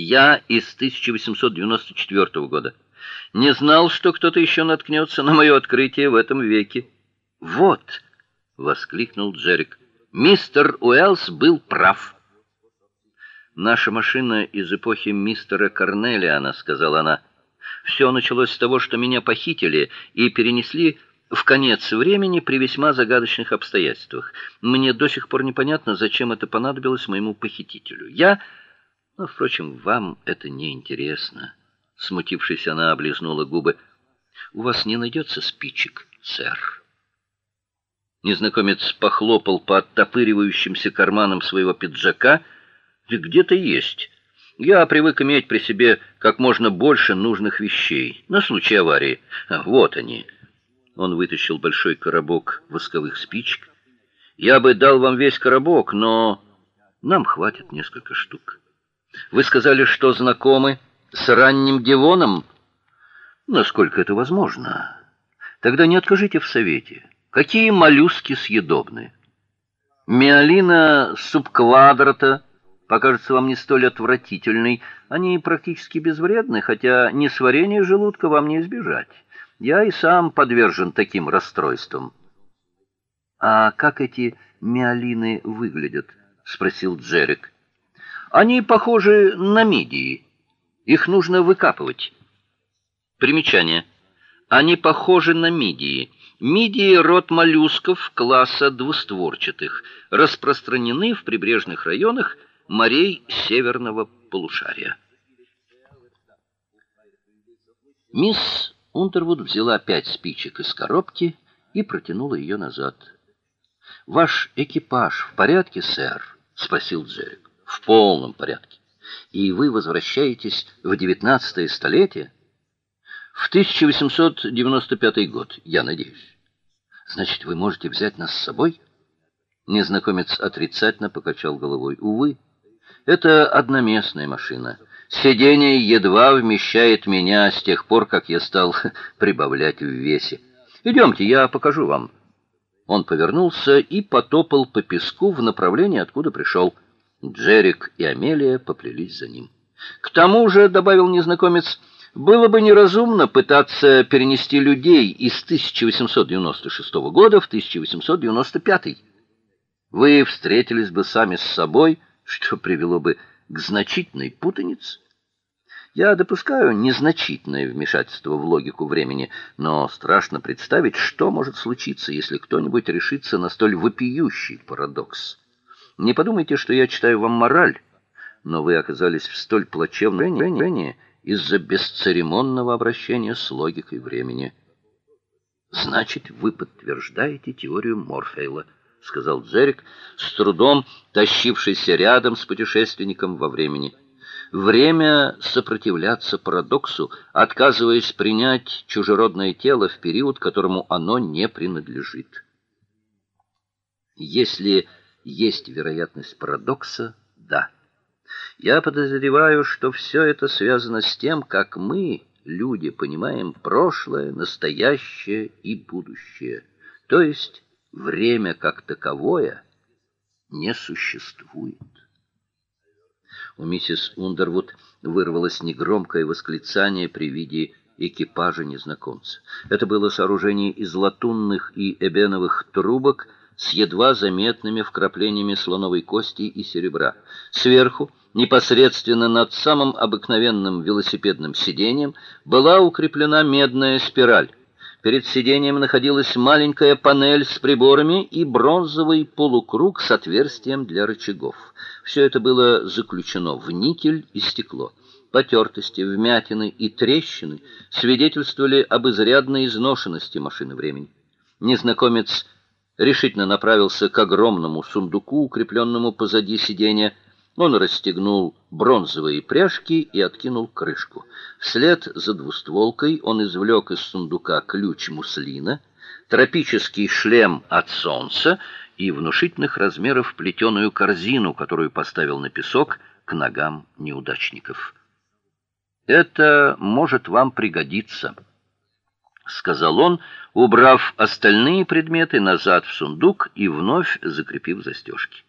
Я из 1894 года. Не знал, что кто-то еще наткнется на мое открытие в этом веке. Вот, воскликнул Джерик. Мистер Уэллс был прав. Наша машина из эпохи мистера Корнелиана, сказала она. Все началось с того, что меня похитили и перенесли в конец времени при весьма загадочных обстоятельствах. Мне до сих пор непонятно, зачем это понадобилось моему похитителю. Я, но впрочем, вам это не интересно. Смутившись, она облизнула губы. У вас не найдется спичек, сэр. Незнакомец похлопал по оттопыривающимся карманам своего пиджака. Где-то есть. Я привык иметь при себе как можно больше нужных вещей на случай аварии. Вот они. Он вытащил большой коробок восковых спичек. Я бы дал вам весь коробок, но нам хватит несколько штук. Вы сказали, что знакомы с ранним Девоном? Насколько это возможно? Тогда не откажите в совете. Какие моллюски съедобны? Миолина субквадрата покажется вам не столь отвратительной. Они практически безвредны, хотя несварение желудка вам не избежать. Я и сам подвержен таким расстройствам. А как эти миолины выглядят? спросил Джерик. Они похожи на мидии. Их нужно выкапывать. Примечание. Они похожи на мидии. Мидии род моллюсков класса двустворчатых, распространены в прибрежных районах морей северного полушария. Мисс Унтервуд взяла пять спичек из коробки и протянула ее назад. Ваш экипаж в порядке, сэр? спросил Джерик. В полном порядке. И вы возвращаетесь в девятнадцатое столетие? В 1895 год, я надеюсь. Значит, вы можете взять нас с собой? Незнакомец отрицательно покачал головой. Увы, это одноместная машина. Сиденье едва вмещает меня с тех пор, как я стал прибавлять в весе. Идемте, я покажу вам. Он повернулся и потопал по песку в направлении, откуда пришел. Джерик и Амелия поплелись за ним. К тому же, добавил незнакомец, было бы неразумно пытаться перенести людей из 1896 года в 1895. Вы встретились бы сами с собой, что привело бы к значительной путанице. Я допускаю незначительное вмешательство в логику времени, но страшно представить, что может случиться, если кто-нибудь решится на столь вопиющий парадокс. Не подумайте, что я читаю вам мораль, но вы оказались в столь плачевном положении из-за бесцеремонного обращения с логикой времени. Значит, вы подтверждаете теорию Морфея, сказал Джерик, с трудом тащившийся рядом с путешественником во времени. Время сопротивляться парадоксу, отказываясь принять чужеродное тело в период, которому оно не принадлежит. Если есть вероятность парадокса, да. Я подозреваю, что все это связано с тем, как мы, люди, понимаем прошлое, настоящее и будущее. То есть время как таковое не существует. У миссис Ундервуд вырвалось негромкое восклицание при виде экипажа незнакомца. Это было сооружение из латунных и эбеновых трубок с едва заметными вкраплениями слоновой кости и серебра. Сверху, непосредственно над самым обыкновенным велосипедным сиденьем, была укреплена медная спираль. Перед сиденьем находилась маленькая панель с приборами и бронзовый полукруг с отверстием для рычагов. Все это было заключено в никель и стекло. Потертости, вмятины и трещины свидетельствовали об изрядной изношенности машины времени. Незнакомец решительно направился к огромному сундуку, укрепленному позади сиденья. Он расстегнул бронзовые пряжки и откинул крышку. Вслед за двустволкой он извлек из сундука ключ муслина, тропический шлем от солнца и внушительных размеров плетеную корзину, которую поставил на песок к ногам неудачников. Это может вам пригодиться, сказал он, убрав остальные предметы назад в сундук и вновь закрепив застежки.